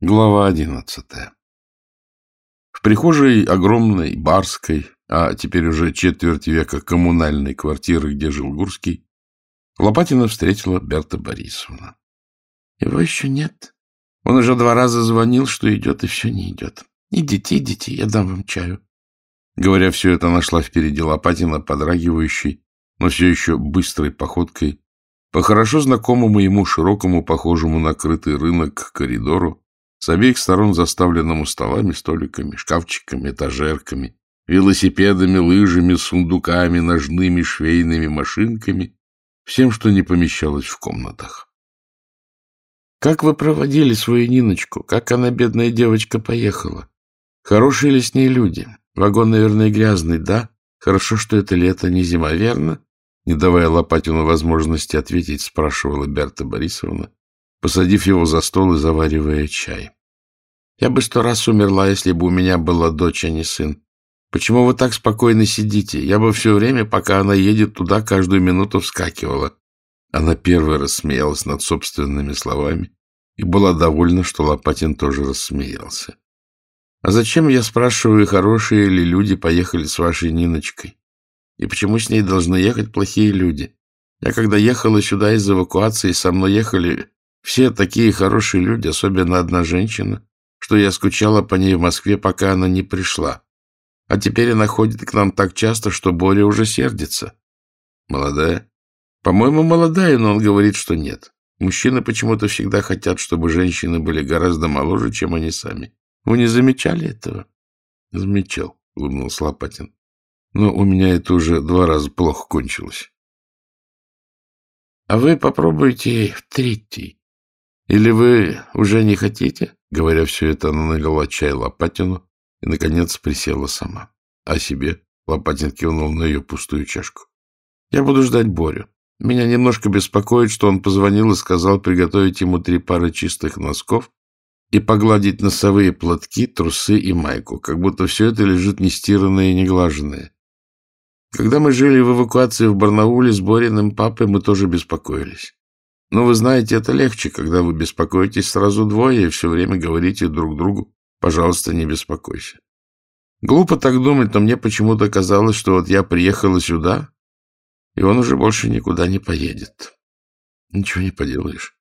Глава одиннадцатая В прихожей огромной, барской, а теперь уже четверть века коммунальной квартиры, где жил Гурский, Лопатина встретила Берта Борисовна. — Его еще нет. Он уже два раза звонил, что идет, и все не идет. Идите, идите, я дам вам чаю. Говоря все это, нашла впереди Лопатина, подрагивающей, но все еще быстрой походкой, по хорошо знакомому ему широкому, похожему на крытый рынок, коридору, с обеих сторон заставленному столами, столиками, шкафчиками, этажерками, велосипедами, лыжами, сундуками, ножными швейными машинками, всем, что не помещалось в комнатах. «Как вы проводили свою Ниночку? Как она, бедная девочка, поехала? Хорошие ли с ней люди? Вагон, наверное, грязный, да? Хорошо, что это лето, не зима, верно?» Не давая Лопатину возможности ответить, спрашивала Берта Борисовна, посадив его за стол и заваривая чай. «Я бы сто раз умерла, если бы у меня была дочь, а не сын. Почему вы так спокойно сидите? Я бы все время, пока она едет туда, каждую минуту вскакивала». Она первая рассмеялась над собственными словами и была довольна, что Лопатин тоже рассмеялся. «А зачем, я спрашиваю, хорошие ли люди поехали с вашей Ниночкой? И почему с ней должны ехать плохие люди? Я когда ехала сюда из эвакуации, со мной ехали все такие хорошие люди, особенно одна женщина, что я скучала по ней в Москве, пока она не пришла. А теперь она ходит к нам так часто, что Боря уже сердится. Молодая? По-моему, молодая, но он говорит, что нет. Мужчины почему-то всегда хотят, чтобы женщины были гораздо моложе, чем они сами. Вы не замечали этого? Замечал, улыбнулся Лопатин. Но у меня это уже два раза плохо кончилось. А вы попробуйте в третий. Или вы уже не хотите? Говоря все это, она налила чай Лопатину и, наконец, присела сама. А себе Лопатин кивнул на ее пустую чашку. Я буду ждать Борю. Меня немножко беспокоит, что он позвонил и сказал приготовить ему три пары чистых носков и погладить носовые платки, трусы и майку, как будто все это лежит нестиранное и неглаженное. Когда мы жили в эвакуации в Барнауле с Бориным папой, мы тоже беспокоились. Но вы знаете, это легче, когда вы беспокоитесь сразу двое и все время говорите друг другу «пожалуйста, не беспокойся». Глупо так думать, но мне почему-то казалось, что вот я приехала сюда, и он уже больше никуда не поедет. Ничего не поделаешь.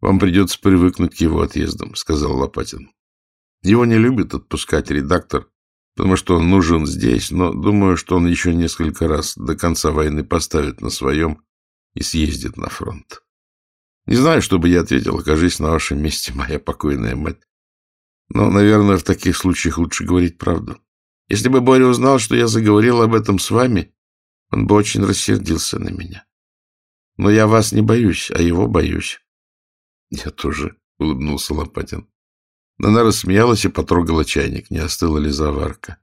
Вам придется привыкнуть к его отъездам, — сказал Лопатин. Его не любит отпускать редактор, потому что он нужен здесь, но думаю, что он еще несколько раз до конца войны поставит на своем и съездит на фронт. Не знаю, что бы я ответил, окажись на вашем месте моя покойная мать. Но, наверное, в таких случаях лучше говорить правду. Если бы Боря узнал, что я заговорил об этом с вами, он бы очень рассердился на меня. Но я вас не боюсь, а его боюсь. Я тоже, — улыбнулся Лопатин. Она рассмеялась и потрогала чайник, не остыла ли заварка.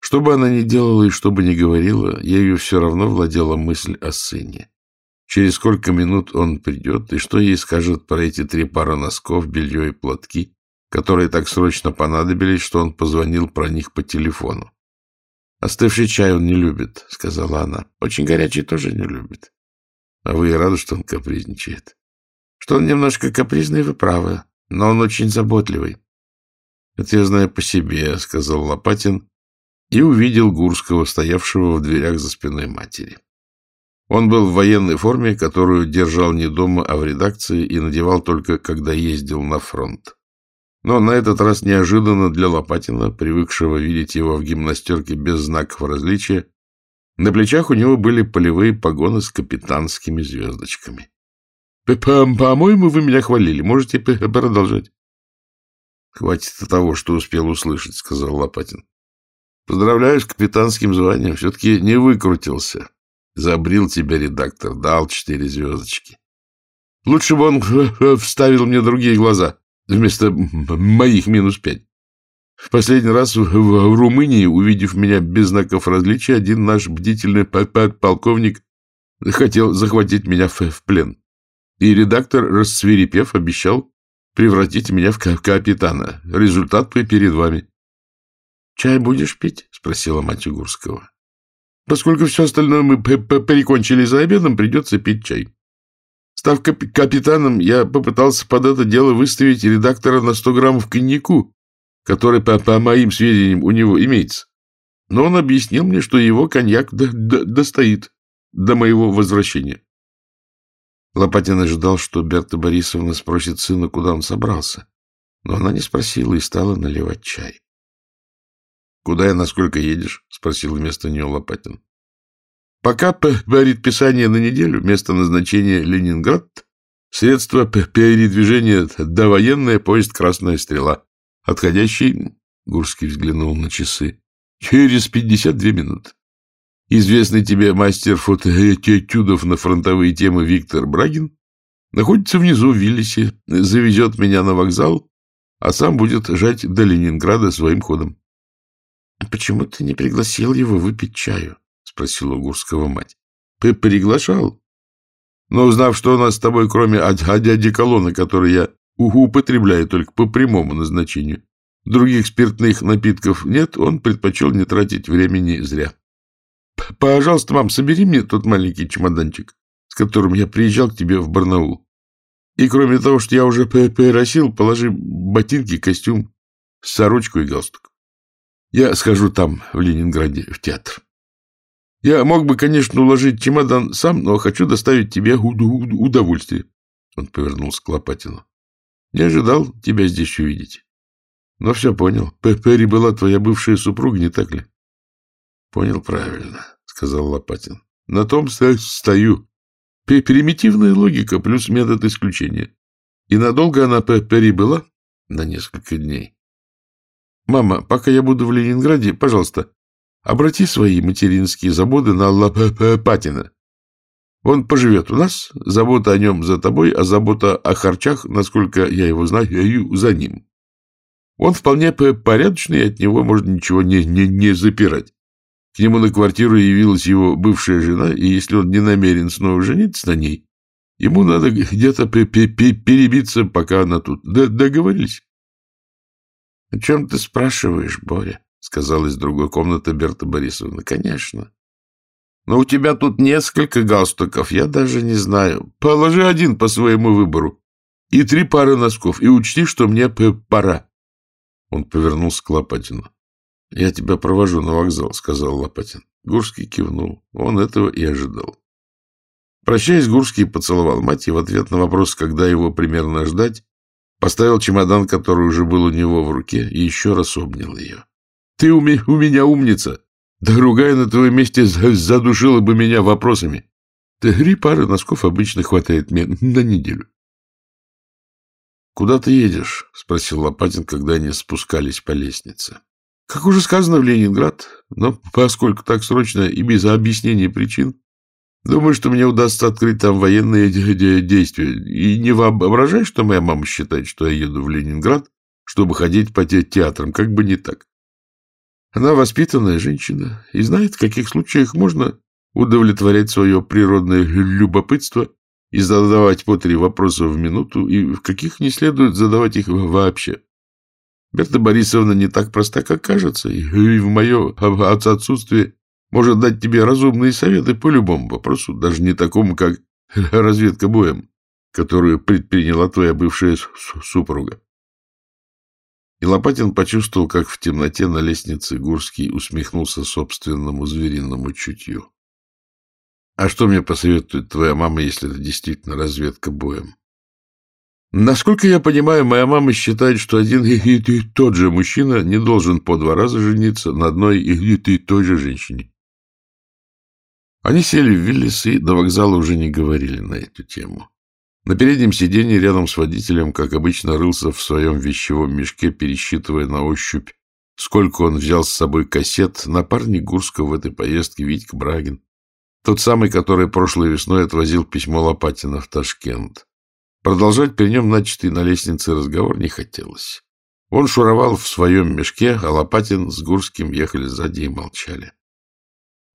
Что бы она ни делала и что бы ни говорила, ею все равно владела мысль о сыне через сколько минут он придет и что ей скажет про эти три пары носков, белье и платки, которые так срочно понадобились, что он позвонил про них по телефону. «Остывший чай он не любит», — сказала она. «Очень горячий тоже не любит. А вы и рады, что он капризничает. Что он немножко капризный, вы правы, но он очень заботливый». «Это я знаю по себе», — сказал Лопатин и увидел Гурского, стоявшего в дверях за спиной матери. Он был в военной форме, которую держал не дома, а в редакции и надевал только, когда ездил на фронт. Но на этот раз неожиданно для Лопатина, привыкшего видеть его в гимнастерке без знаков различия, на плечах у него были полевые погоны с капитанскими звездочками. «По-моему, вы меня хвалили. Можете продолжать?» «Хватит того, что успел услышать», — сказал Лопатин. «Поздравляю с капитанским званием. Все-таки не выкрутился. Забрил тебя редактор, дал четыре звездочки. Лучше бы он вставил мне другие глаза вместо моих минус пять. В последний раз в, Румынии, увидев меня без знаков различия, один наш бдительный полковник хотел захватить меня в, плен. И редактор, рассверепев, обещал превратить меня в капитана. Результат перед вами. — Чай будешь пить? — спросила мать Угурского. Поскольку все остальное мы перекончили за обедом, придется пить чай. Став кап капитаном, я попытался под это дело выставить редактора на 100 граммов коньяку, который, по, по моим сведениям, у него имеется. Но он объяснил мне, что его коньяк до до достоит до моего возвращения. Лопатин ожидал, что Берта Борисовна спросит сына, куда он собрался. Но она не спросила и стала наливать чай. — Куда и насколько едешь? — спросил вместо нее Лопатин. — Пока говорит писание на неделю, место назначения Ленинград, средство передвижения довоенное, поезд «Красная стрела». Отходящий, Гурский взглянул на часы, через пятьдесят две минуты. Известный тебе мастер фотоэтюдов на фронтовые темы Виктор Брагин находится внизу в Виллисе, завезет меня на вокзал, а сам будет жать до Ленинграда своим ходом. — Почему ты не пригласил его выпить чаю? — спросила Гурского мать. — Приглашал. Но узнав, что у нас с тобой, кроме дяди Колонны, который я употребляю только по прямому назначению, других спиртных напитков нет, он предпочел не тратить времени зря. — Пожалуйста, мам, собери мне тот маленький чемоданчик, с которым я приезжал к тебе в Барнаул. И кроме того, что я уже переросил, положи ботинки, костюм, сорочку и галстук. Я схожу там, в Ленинграде, в театр. Я мог бы, конечно, уложить чемодан сам, но хочу доставить тебе удовольствие. Он повернулся к Лопатину. Не ожидал тебя здесь увидеть. Но все понял. Перри была твоя бывшая супруга, не так ли? Понял правильно, сказал Лопатин. На том стою. Примитивная логика плюс метод исключения. И надолго она перебыла? На несколько дней. Мама, пока я буду в Ленинграде, пожалуйста, обрати свои материнские заботы на Лопатина. Он поживет у нас, забота о нем за тобой, а забота о харчах, насколько я его знаю, за ним. Он вполне порядочный, от него можно ничего не, не, не запирать. К нему на квартиру явилась его бывшая жена, и если он не намерен снова жениться на ней, ему надо где-то перебиться, пока она тут. Д Договорились? — О чем ты спрашиваешь, Боря? — сказала из другой комнаты Берта Борисовна. — Конечно. Но у тебя тут несколько галстуков, я даже не знаю. Положи один по своему выбору. И три пары носков, и учти, что мне пора. Он повернулся к Лопатину. — Я тебя провожу на вокзал, — сказал Лопатин. Гурский кивнул. Он этого и ожидал. Прощаясь, Гурский поцеловал мать и в ответ на вопрос, когда его примерно ждать, поставил чемодан, который уже был у него в руке, и еще раз обнял ее. — Ты у, ми у меня умница! Другая на твоем месте задушила бы меня вопросами. Три пары носков обычно хватает мне на неделю. — Куда ты едешь? — спросил Лопатин, когда они спускались по лестнице. Как уже сказано, в Ленинград, но поскольку так срочно и без объяснения причин, думаю, что мне удастся открыть там военные действия. И не воображай, что моя мама считает, что я еду в Ленинград, чтобы ходить по театрам, как бы не так. Она воспитанная женщина и знает, в каких случаях можно удовлетворять свое природное любопытство и задавать по три вопроса в минуту, и в каких не следует задавать их вообще. Берта Борисовна не так проста, как кажется, и в мое отсутствие может дать тебе разумные советы по любому вопросу, даже не такому, как разведка боем, которую предприняла твоя бывшая супруга. И Лопатин почувствовал, как в темноте на лестнице Гурский усмехнулся собственному звериному чутью. — А что мне посоветует твоя мама, если это действительно разведка боем? Насколько я понимаю, моя мама считает, что один и тот же мужчина не должен по два раза жениться на одной и той же женщине. Они сели в Виллис и до вокзала уже не говорили на эту тему. На переднем сиденье рядом с водителем, как обычно, рылся в своем вещевом мешке, пересчитывая на ощупь, сколько он взял с собой кассет, напарник Гурского в этой поездке Витька Брагин, тот самый, который прошлой весной отвозил письмо Лопатина в Ташкент. Продолжать при нем начатый на лестнице разговор не хотелось. Он шуровал в своем мешке, а Лопатин с Гурским ехали сзади и молчали. —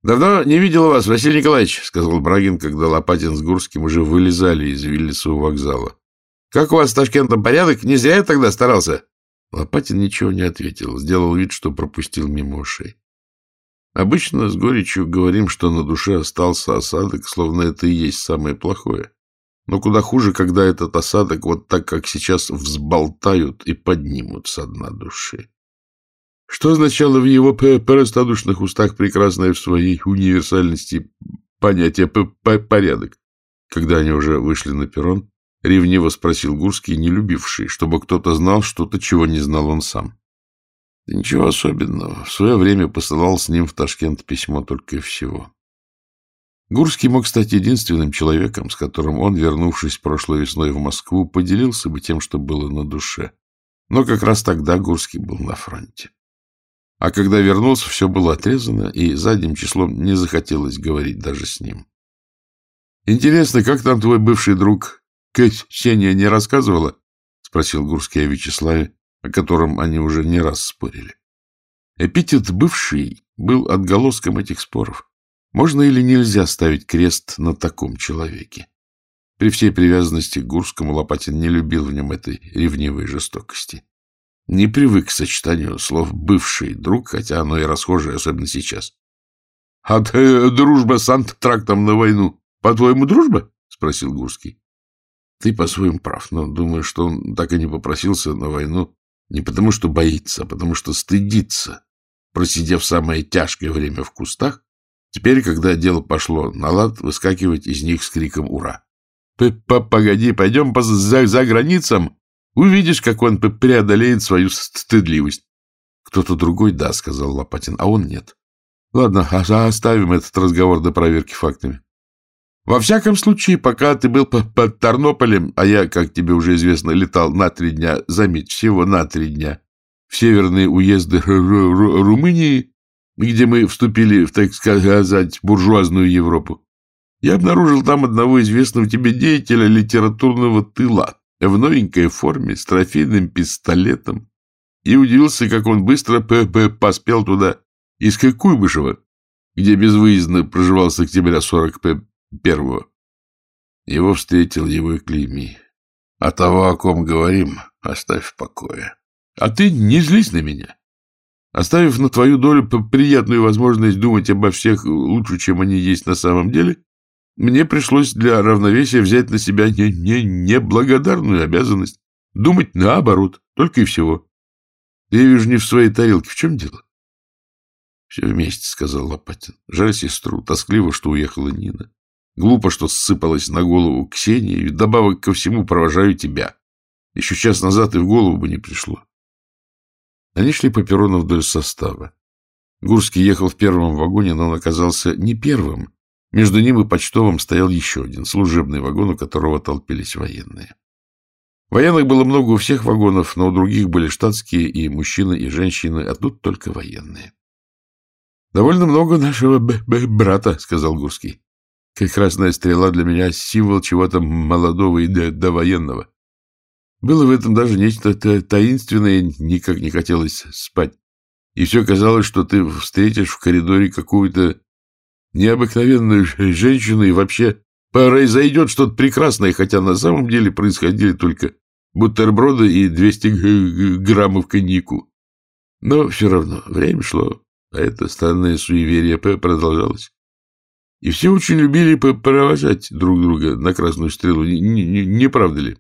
Давно не видел вас, Василий Николаевич, — сказал Брагин, когда Лопатин с Гурским уже вылезали из Виллиса у вокзала. — Как у вас с Ташкентом порядок? Не зря я тогда старался. Лопатин ничего не ответил, сделал вид, что пропустил мимо ушей. Обычно с горечью говорим, что на душе остался осадок, словно это и есть самое плохое. Но куда хуже, когда этот осадок вот так, как сейчас, взболтают и поднимут со дна души. Что означало в его простодушных устах прекрасное в своей универсальности понятие «порядок»? Когда они уже вышли на перрон, ревниво спросил Гурский, не любивший, чтобы кто-то знал что-то, чего не знал он сам. Да ничего особенного. В свое время посылал с ним в Ташкент письмо только и всего. Гурский мог стать единственным человеком, с которым он, вернувшись прошлой весной в Москву, поделился бы тем, что было на душе. Но как раз тогда Гурский был на фронте. А когда вернулся, все было отрезано, и задним числом не захотелось говорить даже с ним. «Интересно, как там твой бывший друг Ксения не рассказывала?» — спросил Гурский о Вячеславе, о котором они уже не раз спорили. Эпитет «бывший» был отголоском этих споров. Можно или нельзя ставить крест на таком человеке? При всей привязанности к Гурскому Лопатин не любил в нем этой ревнивой жестокости. Не привык к сочетанию слов «бывший друг», хотя оно и расхожее, особенно сейчас. — А ты, дружба с антрактом на войну, по-твоему, дружба? — спросил Гурский. — Ты по-своему прав, но думаю, что он так и не попросился на войну не потому, что боится, а потому, что стыдится, просидев самое тяжкое время в кустах, теперь, когда дело пошло на лад, выскакивать из них с криком «Ура!». — Погоди, пойдем по за, за границам, увидишь, как он преодолеет свою стыдливость. — Кто-то другой, да, — сказал Лопатин, — а он нет. — Ладно, а оставим этот разговор до проверки фактами. Во всяком случае, пока ты был под Тарнополем, а я, как тебе уже известно, летал на три дня, заметь, всего на три дня, в северные уезды Румынии, где мы вступили в, так сказать, буржуазную Европу, я обнаружил там одного известного тебе деятеля литературного тыла в новенькой форме с трофейным пистолетом и удивился, как он быстро п -п поспел туда из Куйбышева, где безвыездно проживал с октября 40 п первого. Его встретил его и клейми. А того, о ком говорим, оставь в покое. А ты не злись на меня. Оставив на твою долю приятную возможность думать обо всех лучше, чем они есть на самом деле, мне пришлось для равновесия взять на себя не, не, неблагодарную обязанность. Думать наоборот, только и всего. Я вижу не в своей тарелке. В чем дело? — Все вместе, — сказал Лопатин. Жаль сестру. Тоскливо, что уехала Нина. Глупо, что сыпалось на голову Ксении, и добавок ко всему провожаю тебя. Еще час назад и в голову бы не пришло. Они шли по перрону вдоль состава. Гурский ехал в первом вагоне, но он оказался не первым. Между ним и почтовым стоял еще один, служебный вагон, у которого толпились военные. Военных было много у всех вагонов, но у других были штатские и мужчины, и женщины, а тут только военные. — Довольно много нашего брата, — сказал Гурский. Как красная стрела для меня символ чего-то молодого и довоенного. Было в этом даже нечто таинственное, никак не хотелось спать. И все казалось, что ты встретишь в коридоре какую-то необыкновенную женщину, и вообще произойдет что-то прекрасное, хотя на самом деле происходили только бутерброды и 200 граммов коньяку. Но все равно время шло, а это странное суеверие продолжалось. И все очень любили провожать друг друга на красную стрелу, не, не, не правда ли?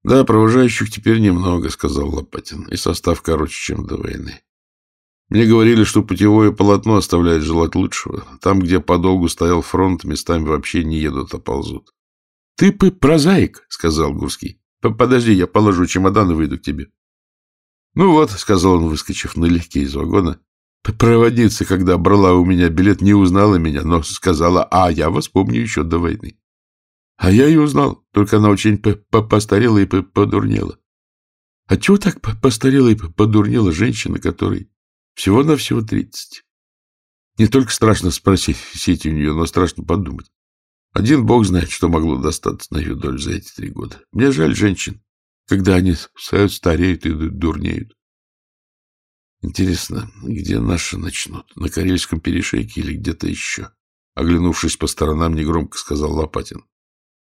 — Да, провожающих теперь немного, — сказал Лопатин, — и состав короче, чем до войны. Мне говорили, что путевое полотно оставляет желать лучшего. Там, где подолгу стоял фронт, местами вообще не едут, а ползут. — Ты прозаик, — сказал Гурский. — Подожди, я положу чемодан и выйду к тебе. — Ну вот, — сказал он, выскочив налегке из вагона, Проводница, когда брала у меня билет, не узнала меня, но сказала, а я вас помню еще до войны. А я ее узнал, только она очень постарела и подурнела. А чего так постарела и подурнела женщина, которой всего-навсего тридцать? Не только страшно спросить сеть у нее, но страшно подумать. Один бог знает, что могло достаться на ее долю за эти три года. Мне жаль женщин, когда они стареют и дурнеют. Интересно, где наши начнут? На Карельском перешейке или где-то еще? Оглянувшись по сторонам, негромко сказал Лопатин.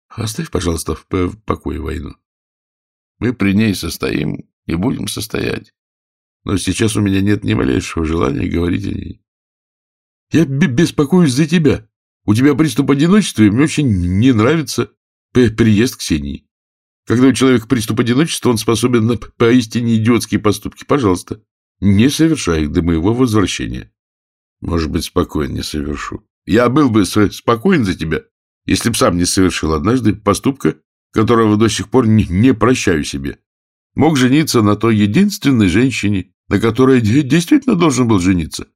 Оставь, пожалуйста, в покое войну. Мы при ней состоим и будем состоять. Но сейчас у меня нет ни малейшего желания говорить о ней. Я беспокоюсь за тебя. У тебя приступ одиночества, и мне очень не нравится. приезд Ксении. Когда у человека приступ одиночества, он способен на поистине идиотские поступки. Пожалуйста, не совершай их до моего возвращения. Может быть, спокойно совершу. Я был бы спокоен за тебя, если б сам не совершил однажды поступка, которого до сих пор не прощаю себе. Мог жениться на той единственной женщине, на которой действительно должен был жениться.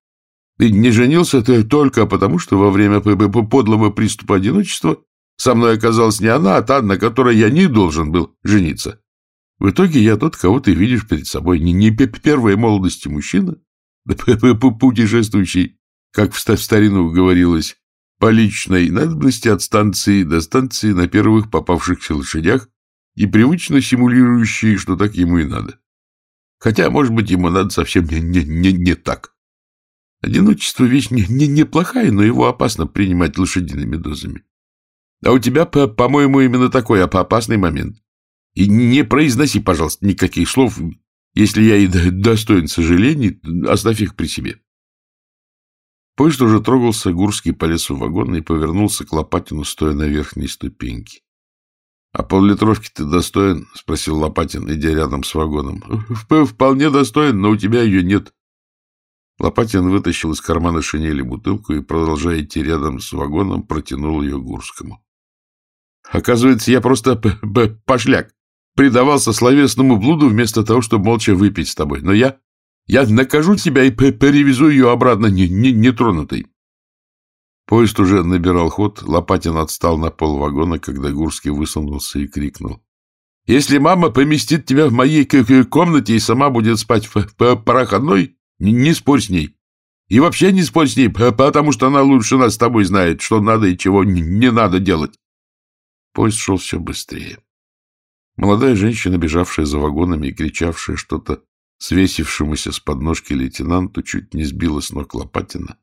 И не женился ты только потому, что во время подлого приступа одиночества со мной оказалась не она, а та, на которой я не должен был жениться. В итоге я тот, кого ты видишь перед собой, не, не первой молодости мужчина, путешествующий, как в старину говорилось, по личной надобности от станции до станции на первых попавшихся лошадях и привычно симулирующий, что так ему и надо. Хотя, может быть, ему надо совсем не, не, не, не так. Одиночество — вещь не, не, неплохая, но его опасно принимать лошадиными дозами. А у тебя, по-моему, именно такой опасный момент. И не произноси, пожалуйста, никаких слов. Если я и достоин сожалений, оставь их при себе. Поезд уже трогался, Гурский полез в вагон и повернулся к Лопатину, стоя на верхней ступеньке. — А поллитровки ты достоин? — спросил Лопатин, идя рядом с вагоном. — Вполне достоин, но у тебя ее нет. Лопатин вытащил из кармана шинели бутылку и, продолжая идти рядом с вагоном, протянул ее Гурскому. Оказывается, я просто пошляк. Предавался словесному блуду вместо того, чтобы молча выпить с тобой. Но я... Я накажу тебя и перевезу ее обратно нетронутой. Не, не Поезд уже набирал ход. Лопатин отстал на пол вагона, когда Гурский высунулся и крикнул. — Если мама поместит тебя в моей комнате и сама будет спать в проходной, не, не спорь с ней. И вообще не спорь с ней, потому что она лучше нас с тобой знает, что надо и чего не надо делать. Поезд шел все быстрее. Молодая женщина, бежавшая за вагонами и кричавшая что-то свесившемуся с подножки лейтенанту, чуть не сбила с ног Лопатина.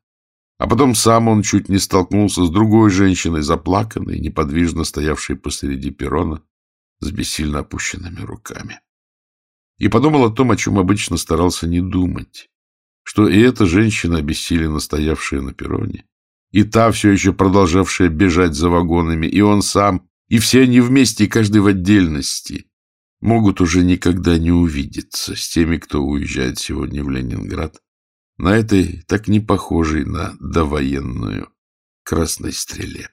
А потом сам он чуть не столкнулся с другой женщиной, заплаканной, неподвижно стоявшей посреди перрона, с бессильно опущенными руками. И подумал о том, о чем обычно старался не думать, что и эта женщина, обессиленно стоявшая на перроне, и та, все еще продолжавшая бежать за вагонами, и он сам, и все они вместе, и каждый в отдельности, могут уже никогда не увидеться с теми, кто уезжает сегодня в Ленинград, на этой так не похожей на довоенную красной стреле.